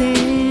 say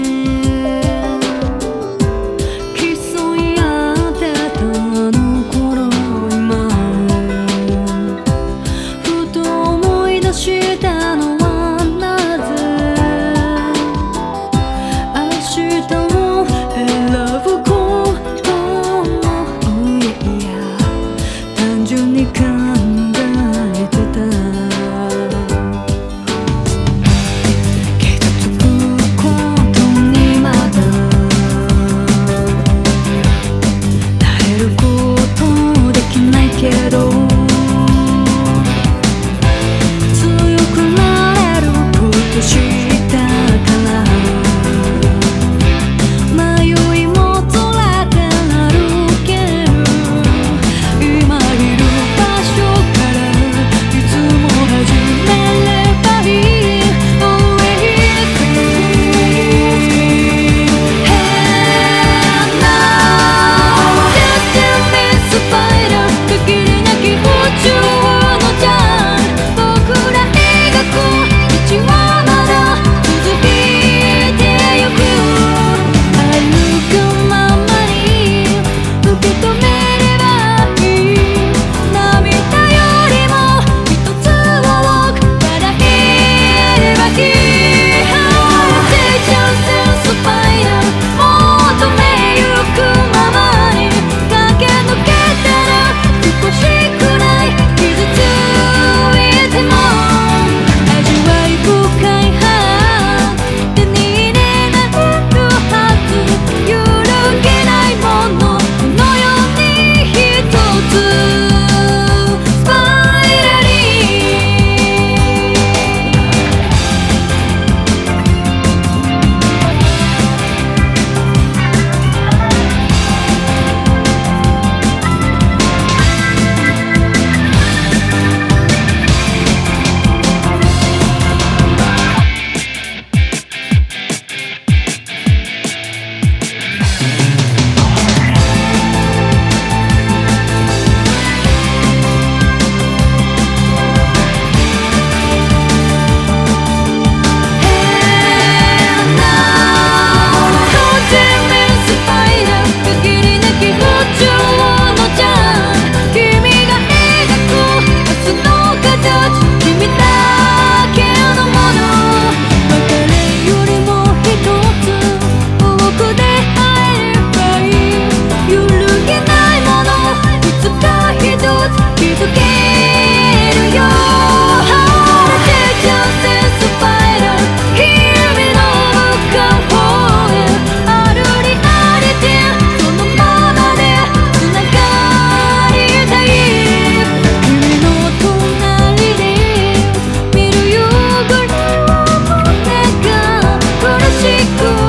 chico